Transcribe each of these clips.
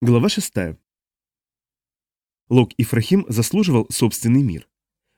Глава 6. Лок Ифрахим заслуживал собственный мир.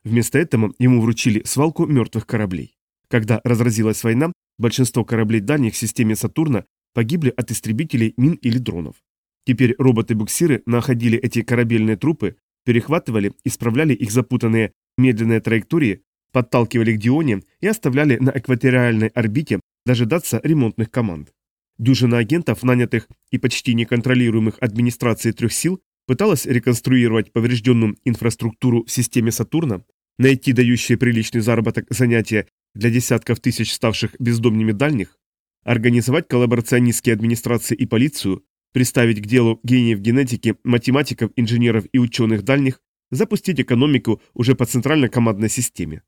Вместо этого ему вручили свалку мертвых кораблей. Когда разразилась война, большинство кораблей дальних в системе Сатурна погибли от истребителей, мин или дронов. Теперь роботы-буксиры находили эти корабельные трупы, перехватывали, исправляли их запутанные медленные траектории, подталкивали к Дионе и оставляли на экваториальной орбите дожидаться ремонтных команд. Дюжина агентов, нанятых и почти неконтролируемых администрацией трех сил, пыталась реконструировать поврежденную инфраструктуру в системе Сатурна, найти дающие приличный заработок занятия для десятков тысяч ставших бездомными дальних, организовать коллаборационистские администрации и полицию, приставить к делу гениев генетики, математиков, инженеров и ученых дальних, запустить экономику уже по центральной командной системе.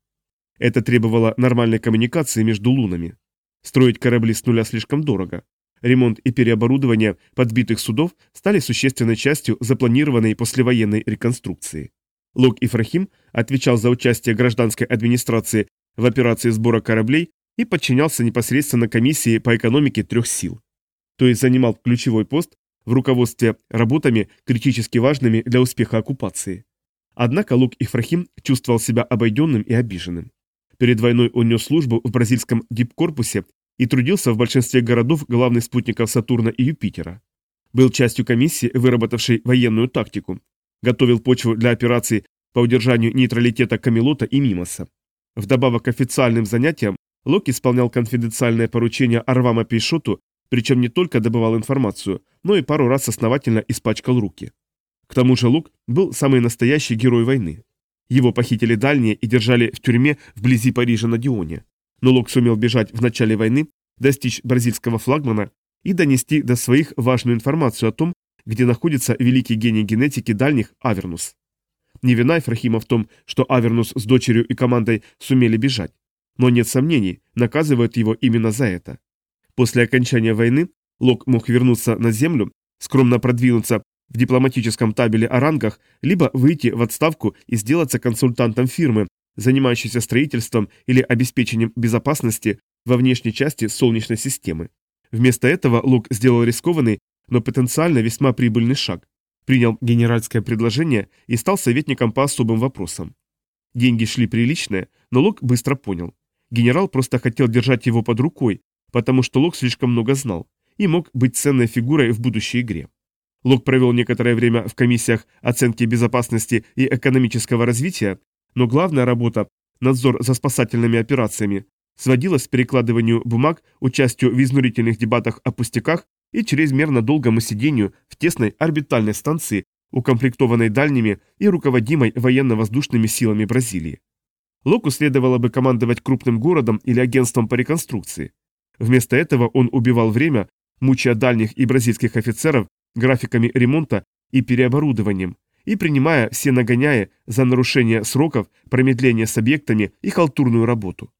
Это требовало нормальной коммуникации между лунами. Строить корабли с нуля слишком дорого. Ремонт и переоборудование подбитых судов стали существенной частью запланированной послевоенной реконструкции. Лок Ифрахим отвечал за участие гражданской администрации в операции сбора кораблей и подчинялся непосредственно комиссии по экономике трех сил. То есть занимал ключевой пост в руководстве работами, критически важными для успеха оккупации. Однако Лук Ифрахим чувствовал себя обойденным и обиженным. Перед войной он нес службу в бразильском дипкорпусе и трудился в большинстве городов главных спутников Сатурна и Юпитера. Был частью комиссии, выработавшей военную тактику. Готовил почву для операций по удержанию нейтралитета Камелота и Мимоса. Вдобавок к официальным занятиям, Лок исполнял конфиденциальное поручение Арвама Пейшоту, причем не только добывал информацию, но и пару раз основательно испачкал руки. К тому же Лук был самый настоящий герой войны. Его похитили дальние и держали в тюрьме вблизи Парижа на Дионе но Лок сумел бежать в начале войны, достичь бразильского флагмана и донести до своих важную информацию о том, где находится великий гений генетики дальних Авернус. Не вина Ефрахима в том, что Авернус с дочерью и командой сумели бежать, но нет сомнений, наказывают его именно за это. После окончания войны Лок мог вернуться на Землю, скромно продвинуться в дипломатическом табеле о рангах, либо выйти в отставку и сделаться консультантом фирмы, занимающийся строительством или обеспечением безопасности во внешней части Солнечной системы. Вместо этого Лук сделал рискованный, но потенциально весьма прибыльный шаг. Принял генеральское предложение и стал советником по особым вопросам. Деньги шли приличные, но Лук быстро понял. Генерал просто хотел держать его под рукой, потому что Лук слишком много знал и мог быть ценной фигурой в будущей игре. Лук провел некоторое время в комиссиях оценки безопасности и экономического развития, но главная работа, надзор за спасательными операциями, сводилась к перекладыванию бумаг, участию в изнурительных дебатах о пустяках и чрезмерно долгому сидению в тесной орбитальной станции, укомплектованной дальними и руководимой военно-воздушными силами Бразилии. Локу следовало бы командовать крупным городом или агентством по реконструкции. Вместо этого он убивал время, мучая дальних и бразильских офицеров графиками ремонта и переоборудованием, и принимая все нагоняя за нарушение сроков, промедление с объектами и халтурную работу.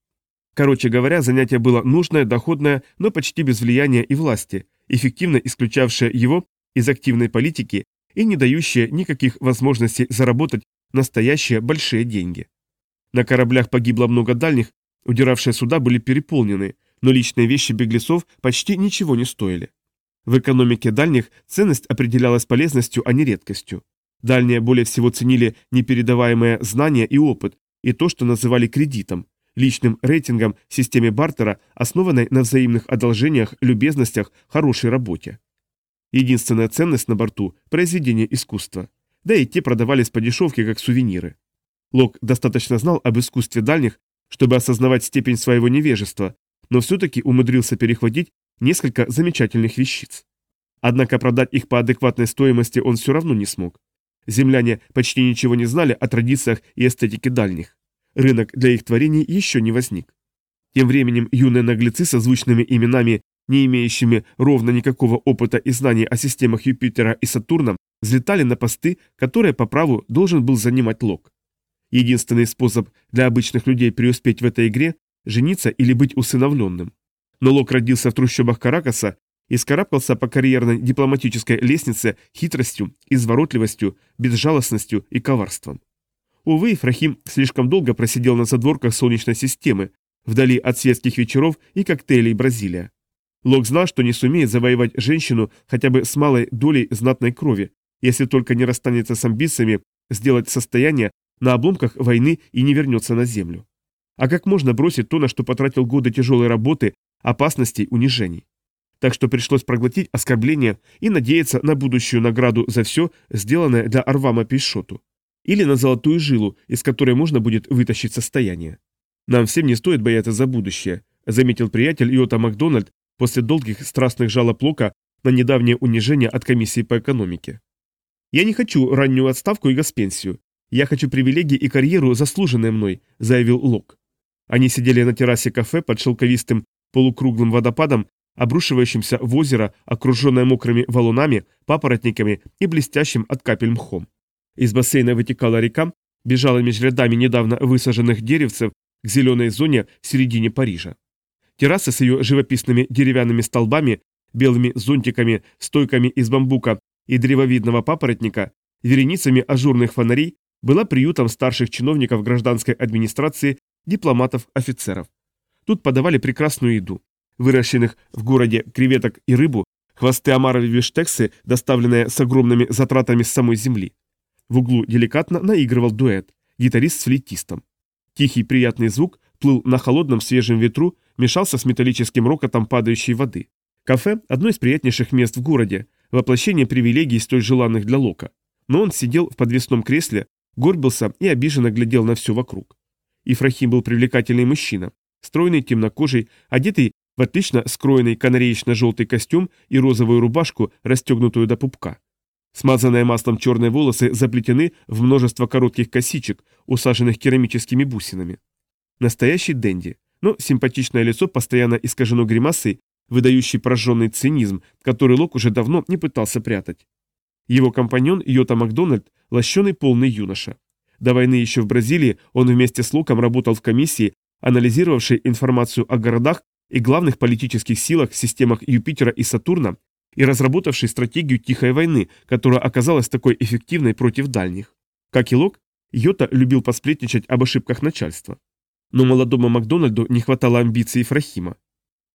Короче говоря, занятие было нужное, доходное, но почти без влияния и власти, эффективно исключавшее его из активной политики и не дающее никаких возможностей заработать настоящие большие деньги. На кораблях погибло много дальних, удиравшие суда были переполнены, но личные вещи беглецов почти ничего не стоили. В экономике дальних ценность определялась полезностью, а не редкостью. Дальние более всего ценили непередаваемые знания и опыт, и то, что называли кредитом, личным рейтингом в системе бартера, основанной на взаимных одолжениях, любезностях, хорошей работе. Единственная ценность на борту – произведение искусства. Да и те продавались по дешевке, как сувениры. Лок достаточно знал об искусстве дальних, чтобы осознавать степень своего невежества, но все-таки умудрился перехватить несколько замечательных вещиц. Однако продать их по адекватной стоимости он все равно не смог. Земляне почти ничего не знали о традициях и эстетике дальних. Рынок для их творений еще не возник. Тем временем юные наглецы со звучными именами, не имеющими ровно никакого опыта и знаний о системах Юпитера и Сатурна, взлетали на посты, которые по праву должен был занимать Лок. Единственный способ для обычных людей преуспеть в этой игре – жениться или быть усыновленным. Но Лок родился в трущобах Каракаса и скарабкался по карьерной дипломатической лестнице хитростью, изворотливостью, безжалостностью и коварством. Увы, Ефрахим слишком долго просидел на задворках Солнечной системы, вдали от светских вечеров и коктейлей Бразилия. Лок знал, что не сумеет завоевать женщину хотя бы с малой долей знатной крови, если только не расстанется с амбициями сделать состояние на обломках войны и не вернется на землю. А как можно бросить то, на что потратил годы тяжелой работы, опасностей, унижений? Так что пришлось проглотить оскорбления и надеяться на будущую награду за все, сделанное для Арвама Пейшоту. Или на золотую жилу, из которой можно будет вытащить состояние. Нам всем не стоит бояться за будущее, заметил приятель Йота Макдональд после долгих страстных жалоб Лока на недавнее унижение от комиссии по экономике. «Я не хочу раннюю отставку и госпенсию. Я хочу привилегии и карьеру, заслуженные мной», — заявил Лок. Они сидели на террасе кафе под шелковистым полукруглым водопадом, обрушивающимся в озеро, окруженное мокрыми валунами, папоротниками и блестящим от капель мхом. Из бассейна вытекала река, бежала между рядами недавно высаженных деревцев к зеленой зоне в середине Парижа. Терраса с ее живописными деревянными столбами, белыми зонтиками, стойками из бамбука и древовидного папоротника, вереницами ажурных фонарей была приютом старших чиновников гражданской администрации, дипломатов, офицеров. Тут подавали прекрасную еду. Выращенных в городе креветок и рыбу, хвосты омаровой бифштексы, доставленные с огромными затратами с самой земли. В углу деликатно наигрывал дуэт, гитарист с флейтистом. Тихий приятный звук плыл на холодном свежем ветру, мешался с металлическим рокотом падающей воды. Кафе – одно из приятнейших мест в городе, воплощение привилегий столь желанных для Лока. Но он сидел в подвесном кресле, горбился и обиженно глядел на все вокруг. Ифрахим был привлекательный мужчина, стройный, темнокожий, одетый в отлично скроенный канареечно-желтый костюм и розовую рубашку, расстегнутую до пупка. Смазанные маслом черные волосы заплетены в множество коротких косичек, усаженных керамическими бусинами. Настоящий денди, но симпатичное лицо постоянно искажено гримасой, выдающий прожженный цинизм, который Лок уже давно не пытался прятать. Его компаньон Йота Макдональд – лощеный полный юноша. До войны еще в Бразилии он вместе с Локом работал в комиссии, анализировавшей информацию о городах и главных политических силах, системах Юпитера и Сатурна, и разработавший стратегию тихой войны, которая оказалась такой эффективной против дальних. Как и Лок, Йота любил посплетничать об ошибках начальства. Но молодому Макдональду не хватало амбиций Фрахима.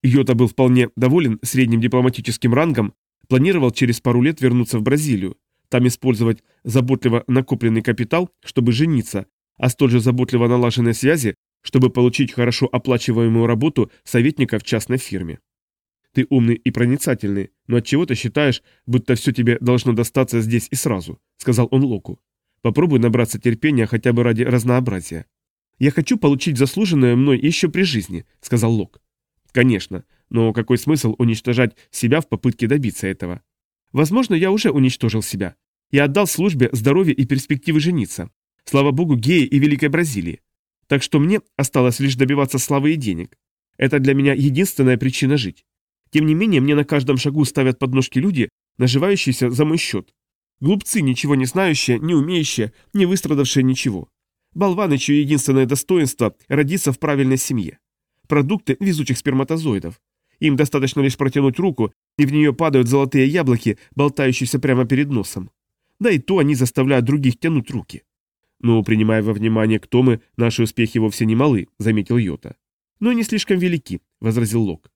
Йота был вполне доволен средним дипломатическим рангом, планировал через пару лет вернуться в Бразилию, там использовать заботливо накопленный капитал, чтобы жениться, а столь же заботливо налаженные связи, чтобы получить хорошо оплачиваемую работу советника в частной фирме. Ты умный и проницательный, но от чего ты считаешь, будто все тебе должно достаться здесь и сразу, сказал он Локу. Попробуй набраться терпения хотя бы ради разнообразия. Я хочу получить заслуженное мной еще при жизни, сказал Лок. Конечно, но какой смысл уничтожать себя в попытке добиться этого? Возможно, я уже уничтожил себя. Я отдал службе здоровье и перспективы жениться. Слава богу, геи и Великой Бразилии. Так что мне осталось лишь добиваться славы и денег. Это для меня единственная причина жить. Тем не менее, мне на каждом шагу ставят подножки люди, наживающиеся за мой счет. Глупцы, ничего не знающие, не умеющие, не выстрадавшие ничего. Болваны, чье единственное достоинство – родиться в правильной семье. Продукты везучих сперматозоидов. Им достаточно лишь протянуть руку, и в нее падают золотые яблоки, болтающиеся прямо перед носом. Да и то они заставляют других тянуть руки. «Ну, принимая во внимание, кто мы, наши успехи вовсе не малы», — заметил Йота. «Но не слишком велики», — возразил Лок.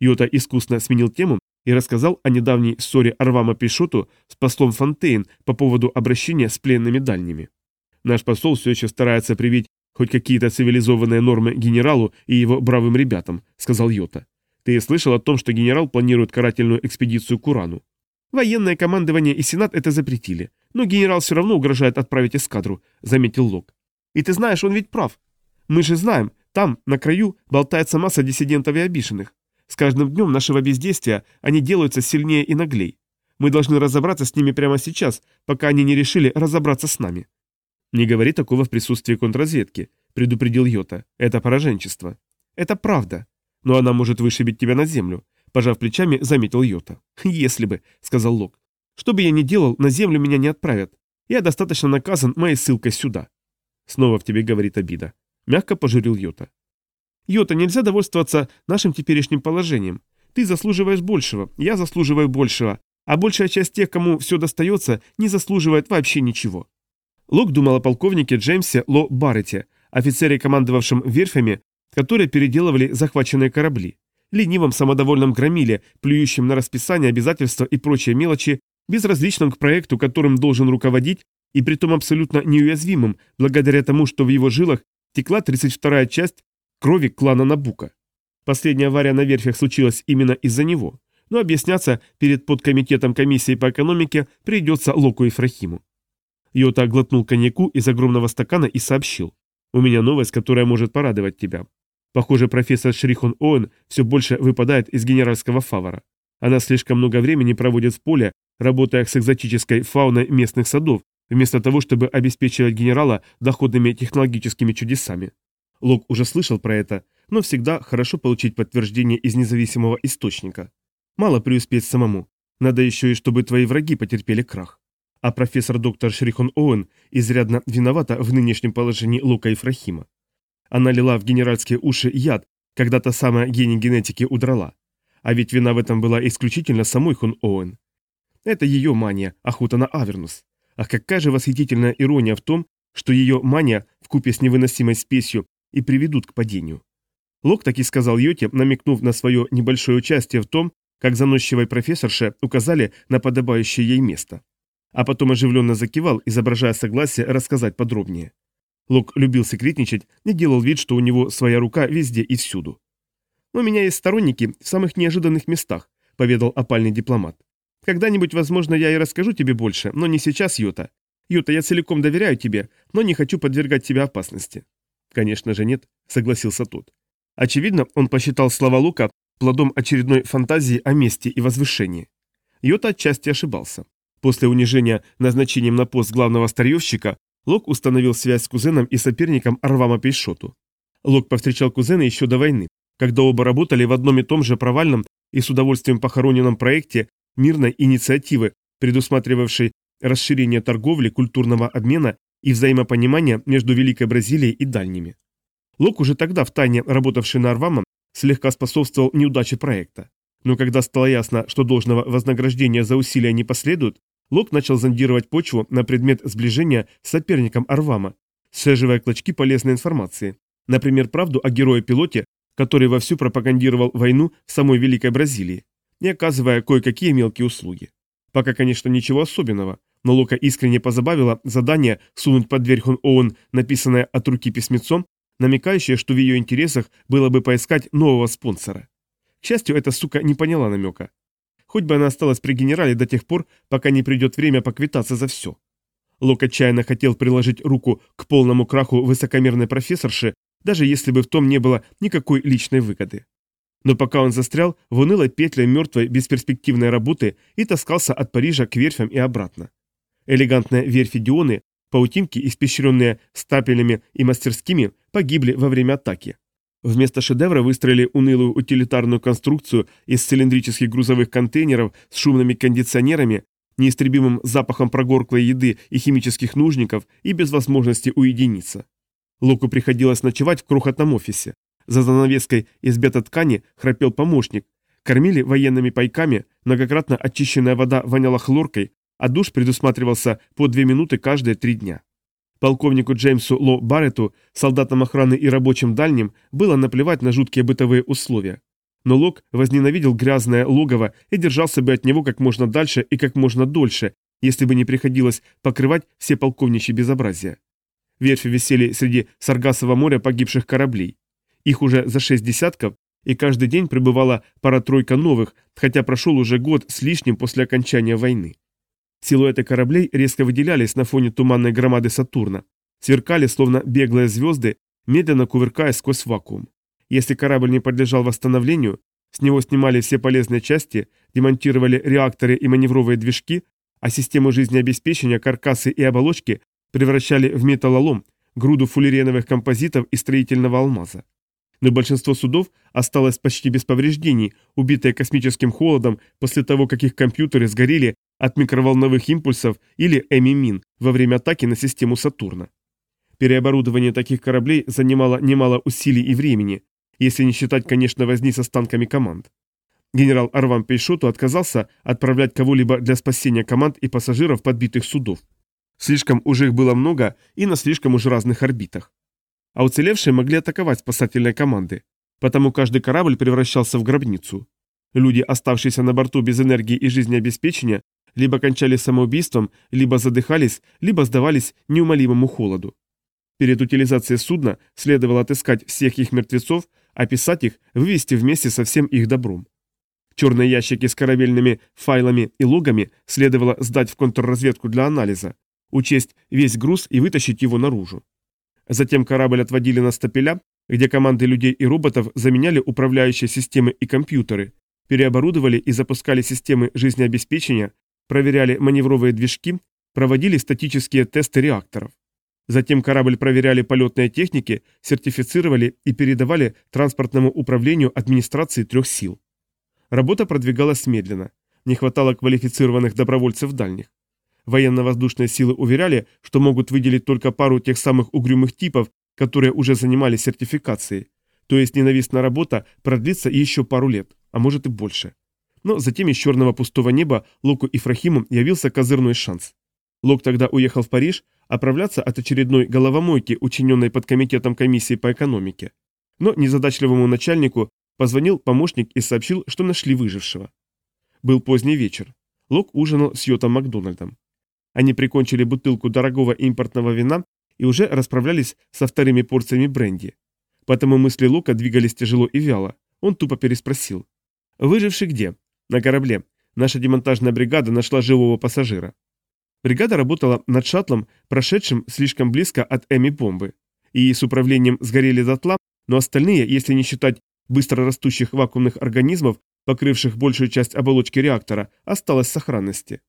Йота искусно сменил тему и рассказал о недавней ссоре Арвама Пишоту с послом Фонтейн по поводу обращения с пленными дальними. Наш посол все еще старается привить хоть какие-то цивилизованные нормы генералу и его бравым ребятам, сказал Йота. Ты слышал о том, что генерал планирует карательную экспедицию к Урану? Военное командование и Сенат это запретили, но генерал все равно угрожает отправить эскадру, заметил Лок. И ты знаешь, он ведь прав. Мы же знаем, там, на краю, болтается масса диссидентов и обиженных. С каждым днем нашего бездействия они делаются сильнее и наглей. Мы должны разобраться с ними прямо сейчас, пока они не решили разобраться с нами. Не говори такого в присутствии контрразведки, предупредил Йота. Это пораженчество. Это правда. Но она может вышибить тебя на землю. Пожав плечами, заметил Йота. Если бы, сказал Лок. Что бы я ни делал, на землю меня не отправят. Я достаточно наказан моей ссылкой сюда. Снова в тебе говорит обида. Мягко пожурил Йота. Йота, нельзя довольствоваться нашим теперешним положением. Ты заслуживаешь большего, я заслуживаю большего, а большая часть тех, кому все достается, не заслуживает вообще ничего. Лок думал о полковнике Джеймсе Ло Баррете, офицере, командовавшем верфями, которые переделывали захваченные корабли, ленивом самодовольном громиле, плюющем на расписание, обязательства и прочие мелочи, безразличном к проекту, которым должен руководить, и притом абсолютно неуязвимым, благодаря тому, что в его жилах текла 32-я часть крови клана Набука. Последняя авария на верфях случилась именно из-за него, но объясняться перед подкомитетом комиссии по экономике придется Локу и Фрахиму. Йота глотнул коньяку из огромного стакана и сообщил. «У меня новость, которая может порадовать тебя. Похоже, профессор Шрихон Оуэн все больше выпадает из генеральского фавора. Она слишком много времени проводит в поле, работая с экзотической фауной местных садов, вместо того, чтобы обеспечивать генерала доходными технологическими чудесами. Лок уже слышал про это, но всегда хорошо получить подтверждение из независимого источника. Мало преуспеть самому, надо еще и чтобы твои враги потерпели крах. А профессор доктор Шрихон Оуэн изрядно виновата в нынешнем положении Лука и Фрахима. Она лила в генеральские уши яд, когда та самая гений генетики удрала. А ведь вина в этом была исключительно самой Хон Оуэн. Это ее мания, охота на Авернус. А какая же восхитительная ирония в том, что ее мания вкупе с невыносимой спесью и приведут к падению. Лок так и сказал Йоте, намекнув на свое небольшое участие в том, как заносчивой профессорше указали на подобающее ей место. А потом оживленно закивал, изображая согласие рассказать подробнее. Лок любил секретничать и делал вид, что у него своя рука везде и всюду. «У меня есть сторонники в самых неожиданных местах», — поведал опальный дипломат. «Когда-нибудь, возможно, я и расскажу тебе больше, но не сейчас, Юта. Юта, я целиком доверяю тебе, но не хочу подвергать тебя опасности». «Конечно же нет», — согласился тот. Очевидно, он посчитал слова Лука плодом очередной фантазии о мести и возвышении. Йота отчасти ошибался. После унижения назначением на пост главного старьевщика Лок установил связь с кузеном и соперником Арвама Пейшоту. Лок повстречал кузена еще до войны, когда оба работали в одном и том же провальном и с удовольствием похороненном проекте мирной инициативы, предусматривавшей расширение торговли, культурного обмена и взаимопонимания между Великой Бразилией и Дальними. Лок уже тогда, в тайне работавший на Арвама, слегка способствовал неудаче проекта. Но когда стало ясно, что должного вознаграждения за усилия не последует, Лок начал зондировать почву на предмет сближения с соперником Арвама, сжиживая клочки полезной информации. Например, правду о герое-пилоте, который вовсю пропагандировал войну в самой Великой Бразилии, и оказывая кое-какие мелкие услуги. Пока, конечно, ничего особенного, но Лока искренне позабавило задание сунуть под дверь Хон Оуэн написанное от руки письмецом, намекающее, что в ее интересах было бы поискать нового спонсора. К счастью, эта сука не поняла намека. Хоть бы она осталась при генерале до тех пор, пока не придет время поквитаться за все. Лок отчаянно хотел приложить руку к полному краху высокомерной профессорши, даже если бы в том не было никакой личной выгоды. Но пока он застрял в унылой петле мертвой бесперспективной работы и таскался от Парижа к верфям и обратно. Элегантные верфи Дионы, паутинки, испещренные стапелями и мастерскими, погибли во время атаки. Вместо шедевра выстроили унылую утилитарную конструкцию из цилиндрических грузовых контейнеров с шумными кондиционерами, неистребимым запахом прогорклой еды и химических нужников и без возможности уединиться. Локу приходилось ночевать в крохотном офисе. За занавеской из бета-ткани храпел помощник. Кормили военными пайками, многократно очищенная вода воняла хлоркой, а душ предусматривался по две минуты каждые три дня. Полковнику Джеймсу Ло Барретту, солдатам охраны и рабочим дальним, было наплевать на жуткие бытовые условия. Но Лок возненавидел грязное логово и держался бы от него как можно дальше и как можно дольше, если бы не приходилось покрывать все полковничьи безобразия. Верфи висели среди Саргасового моря погибших кораблей. Их уже за шесть десятков, и каждый день прибывала пара-тройка новых, хотя прошел уже год с лишним после окончания войны. Силуэты кораблей резко выделялись на фоне туманной громады Сатурна, сверкали, словно беглые звезды, медленно кувыркаясь сквозь вакуум. Если корабль не подлежал восстановлению, с него снимали все полезные части, демонтировали реакторы и маневровые движки, а систему жизнеобеспечения, каркасы и оболочки превращали в металлолом, груду фуллереновых композитов и строительного алмаза. Но большинство судов осталось почти без повреждений, убитые космическим холодом после того, как их компьютеры сгорели от микроволновых импульсов или эмимин во время атаки на систему Сатурна. Переоборудование таких кораблей занимало немало усилий и времени, если не считать, конечно, возни с останками команд. Генерал Арвам Пейшоту отказался отправлять кого-либо для спасения команд и пассажиров подбитых судов. Слишком уже их было много и на слишком уж разных орбитах. А уцелевшие могли атаковать спасательные команды. Потому каждый корабль превращался в гробницу. Люди, оставшиеся на борту без энергии и жизнеобеспечения, либо кончали самоубийством, либо задыхались, либо сдавались неумолимому холоду. Перед утилизацией судна следовало отыскать всех их мертвецов, описать их, вывести вместе со всем их добром. Черные ящики с корабельными файлами и логами следовало сдать в контрразведку для анализа, учесть весь груз и вытащить его наружу. Затем корабль отводили на стапеля, где команды людей и роботов заменяли управляющие системы и компьютеры, переоборудовали и запускали системы жизнеобеспечения, проверяли маневровые движки, проводили статические тесты реакторов. Затем корабль проверяли полетные техники, сертифицировали и передавали транспортному управлению администрации трех сил. Работа продвигалась медленно. Не хватало квалифицированных добровольцев дальних. Военно-воздушные силы уверяли, что могут выделить только пару тех самых угрюмых типов, которые уже занимались сертификацией. То есть ненавистная работа продлится еще пару лет, а может и больше. Но затем из черного пустого неба Локу и Фрахиму явился козырной шанс. Лок тогда уехал в Париж оправляться от очередной головомойки, учиненной под комитетом комиссии по экономике. Но незадачливому начальнику позвонил помощник и сообщил, что нашли выжившего. Был поздний вечер. Лок ужинал с Йотом Макдональдом. Они прикончили бутылку дорогого импортного вина и уже расправлялись со вторыми порциями бренди. Потому мысли Лока двигались тяжело и вяло. Он тупо переспросил. «Выживший где?» «На корабле. Наша демонтажная бригада нашла живого пассажира». Бригада работала над шаттлом, прошедшим слишком близко от Эми-бомбы. И с управлением сгорели дотла, но остальные, если не считать быстро растущих вакуумных организмов, покрывших большую часть оболочки реактора, осталось в сохранности.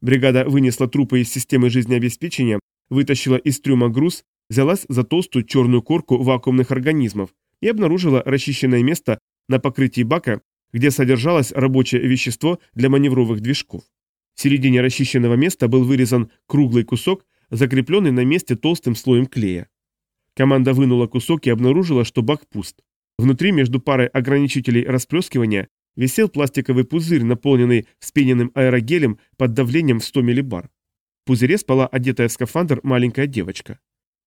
Бригада вынесла трупы из системы жизнеобеспечения, вытащила из трюма груз, взялась за толстую черную корку вакуумных организмов и обнаружила расчищенное место на покрытии бака, где содержалось рабочее вещество для маневровых движков. В середине расчищенного места был вырезан круглый кусок, закрепленный на месте толстым слоем клея. Команда вынула кусок и обнаружила, что бак пуст. Внутри, между парой ограничителей расплескивания, висел пластиковый пузырь, наполненный вспененным аэрогелем под давлением в 100 миллибар. В пузыре спала одетая в скафандр маленькая девочка.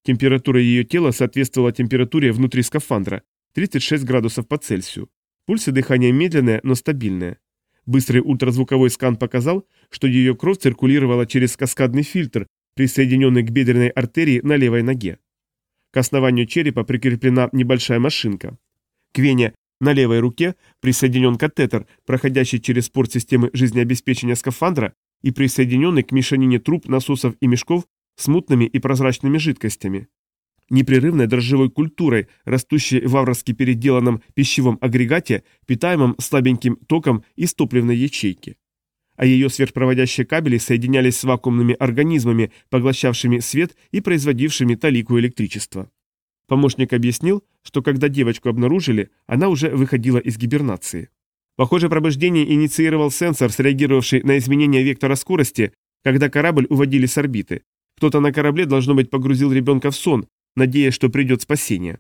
Температура ее тела соответствовала температуре внутри скафандра – 36 градусов по Цельсию. Пульс и дыхание медленное, но стабильное. Быстрый ультразвуковой скан показал, что ее кровь циркулировала через каскадный фильтр, присоединенный к бедренной артерии на левой ноге. К основанию черепа прикреплена небольшая машинка. К на левой руке присоединен катетер, проходящий через порт системы жизнеобеспечения скафандра и присоединенный к мешанине труб, насосов и мешков с мутными и прозрачными жидкостями. Непрерывной дрожжевой культурой, растущей в авровски переделанном пищевом агрегате, питаемом слабеньким током из топливной ячейки. А ее сверхпроводящие кабели соединялись с вакуумными организмами, поглощавшими свет и производившими талику электричества. Помощник объяснил, что когда девочку обнаружили, она уже выходила из гибернации. Похоже, пробуждение инициировал сенсор, среагировавший на изменение вектора скорости, когда корабль уводили с орбиты. Кто-то на корабле, должно быть, погрузил ребенка в сон, надеясь, что придет спасение.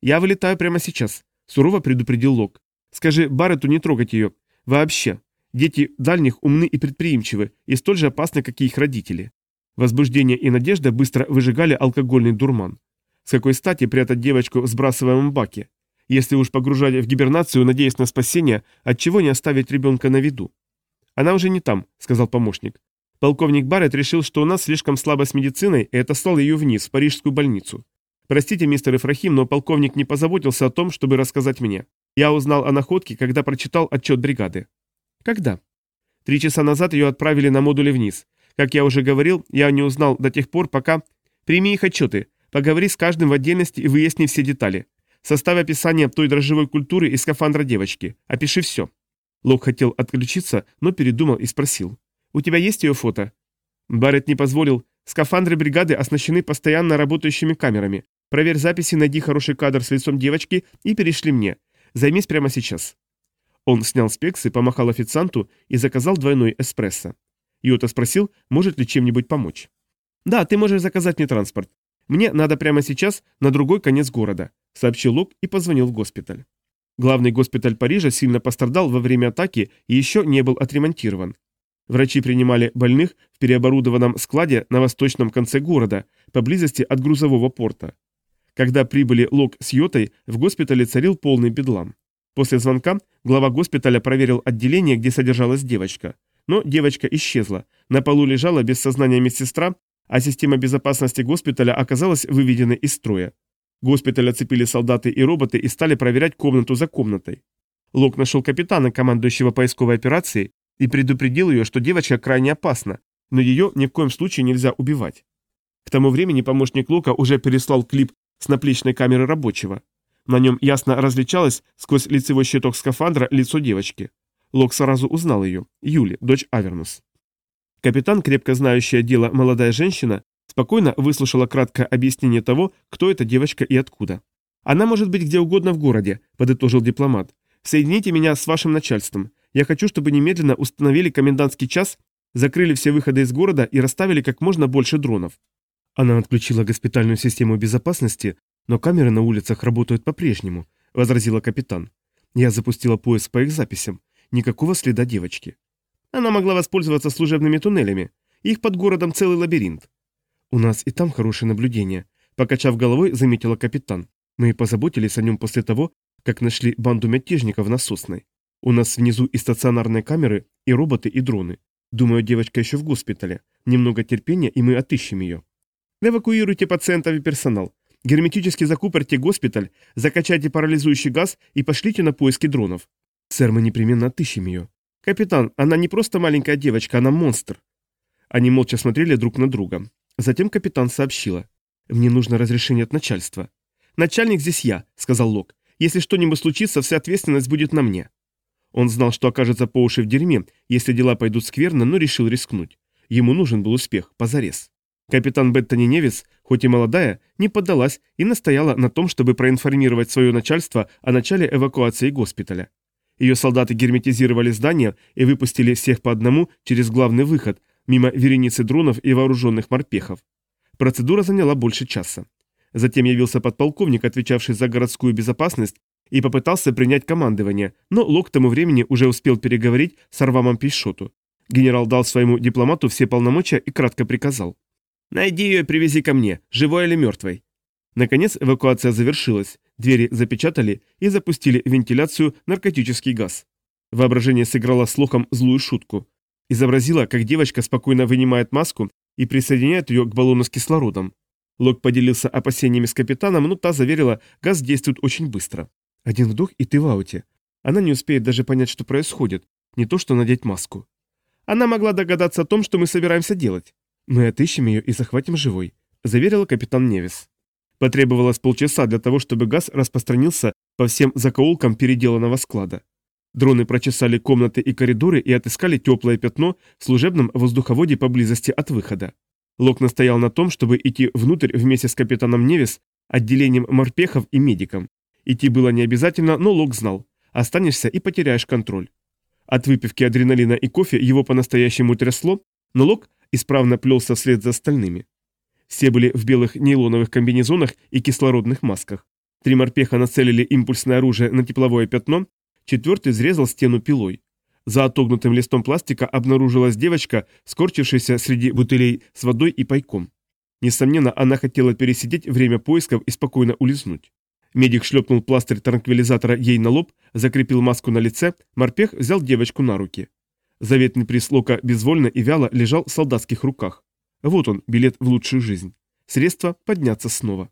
«Я вылетаю прямо сейчас», — сурово предупредил Лок. «Скажи Барретту не трогать ее. Вообще. Дети дальних умны и предприимчивы, и столь же опасны, как и их родители». Возбуждение и надежда быстро выжигали алкогольный дурман. С какой стати прятать девочку в сбрасываемом баке? Если уж погружать в гибернацию, надеясь на спасение, отчего не оставить ребенка на виду? Она уже не там, сказал помощник. Полковник Барретт решил, что у нас слишком слабо с медициной, и отослал ее вниз, в парижскую больницу. Простите, мистер Ифрахим, но полковник не позаботился о том, чтобы рассказать мне. Я узнал о находке, когда прочитал отчет бригады. Когда? Три часа назад ее отправили на модуле вниз. Как я уже говорил, я не узнал до тех пор, пока... Прими их отчеты, Поговори с каждым в отдельности и выясни все детали. Составь описание той дрожжевой культуры и скафандра девочки. Опиши все». Лок хотел отключиться, но передумал и спросил. «У тебя есть ее фото?» Барретт не позволил. Скафандры бригады оснащены постоянно работающими камерами. Проверь записи, найди хороший кадр с лицом девочки и перешли мне. Займись прямо сейчас. Он снял спексы, помахал официанту и заказал двойной эспрессо. Йота спросил, может ли чем-нибудь помочь. «Да, ты можешь заказать мне транспорт. «Мне надо прямо сейчас на другой конец города», — сообщил Лок и позвонил в госпиталь. Главный госпиталь Парижа сильно пострадал во время атаки и еще не был отремонтирован. Врачи принимали больных в переоборудованном складе на восточном конце города, поблизости от грузового порта. Когда прибыли Лок с Йотой, в госпитале царил полный бедлам. После звонка глава госпиталя проверил отделение, где содержалась девочка. Но девочка исчезла. На полу лежала без сознания медсестра, а система безопасности госпиталя оказалась выведена из строя. Госпиталь оцепили солдаты и роботы и стали проверять комнату за комнатой. Лок нашел капитана, командующего поисковой операцией, и предупредил ее, что девочка крайне опасна, но ее ни в коем случае нельзя убивать. К тому времени помощник Лока уже переслал клип с наплечной камеры рабочего. На нем ясно различалось сквозь лицевой щиток скафандра лицо девочки. Лок сразу узнал ее, Юли, дочь Авернус. Капитан, крепко знающая дело молодая женщина, спокойно выслушала краткое объяснение того, кто эта девочка и откуда. «Она может быть где угодно в городе», – подытожил дипломат. «Соедините меня с вашим начальством. Я хочу, чтобы немедленно установили комендантский час, закрыли все выходы из города и расставили как можно больше дронов». Она отключила госпитальную систему безопасности, но камеры на улицах работают по-прежнему, возразила капитан. Я запустила поиск по их записям. Никакого следа девочки. Она могла воспользоваться служебными туннелями. Их под городом целый лабиринт. У нас и там хорошее наблюдение. Покачав головой, заметила капитан. Мы позаботились о нем после того, как нашли банду мятежников на Сосной. У нас внизу и стационарные камеры, и роботы, и дроны. Думаю, девочка еще в госпитале. Немного терпения, и мы отыщем ее. Эвакуируйте пациентов и персонал. Герметически закупорьте госпиталь, закачайте парализующий газ и пошлите на поиски дронов. Сэр, мы непременно отыщем ее. Капитан, она не просто маленькая девочка, она монстр. Они молча смотрели друг на друга. Затем капитан сообщила. Мне нужно разрешение от начальства. Начальник здесь я, сказал Лок. Если что-нибудь случится, вся ответственность будет на мне. Он знал, что окажется по уши в дерьме, если дела пойдут скверно, но решил рискнуть. Ему нужен был успех, позарез. Капитан Беттани Невис, хоть и молодая, не поддалась и настояла на том, чтобы проинформировать свое начальство о начале эвакуации госпиталя. Ее солдаты герметизировали здание и выпустили всех по одному через главный выход, мимо вереницы дронов и вооруженных морпехов. Процедура заняла больше часа. Затем явился подполковник, отвечавший за городскую безопасность, и попытался принять командование, но Лок к тому времени уже успел переговорить с Арвамом Пейшоту. Генерал дал своему дипломату все полномочия и кратко приказал. Найди ее и привези ко мне, живой или мертвой. Наконец эвакуация завершилась, двери запечатали и запустили вентиляцию наркотический газ. Воображение сыграло с лохом злую шутку. Изобразило, как девочка спокойно вынимает маску и присоединяет ее к баллону с кислородом. Лок поделился опасениями с капитаном, но та заверила, газ действует очень быстро. Один вдох, и ты в ауте. Она не успеет даже понять, что происходит, не то что надеть маску. Она могла догадаться о том, что мы собираемся делать. «Мы отыщем ее и захватим живой», – заверила капитан Невис. Потребовалось полчаса для того, чтобы газ распространился по всем закоулкам переделанного склада. Дроны прочесали комнаты и коридоры и отыскали теплое пятно в служебном воздуховоде поблизости от выхода. Лок настоял на том, чтобы идти внутрь вместе с капитаном Невис, отделением морпехов и медиком. Идти было не обязательно, но Лок знал. Останешься и потеряешь контроль. От выпивки адреналина и кофе его по-настоящему трясло, но Лок исправно плелся вслед за остальными. Все были в белых нейлоновых комбинезонах и кислородных масках. Три морпеха нацелили импульсное оружие на тепловое пятно, четвертый взрезал стену пилой. За отогнутым листом пластика обнаружилась девочка, скорчившаяся среди бутылей с водой и пайком. Несомненно, она хотела пересидеть время поисков и спокойно улизнуть. Медик шлепнул пластырь транквилизатора ей на лоб, закрепил маску на лице, морпех взял девочку на руки. Заветный приз безвольно и вяло лежал в солдатских руках. Вот он, билет в лучшую жизнь. Средство подняться снова.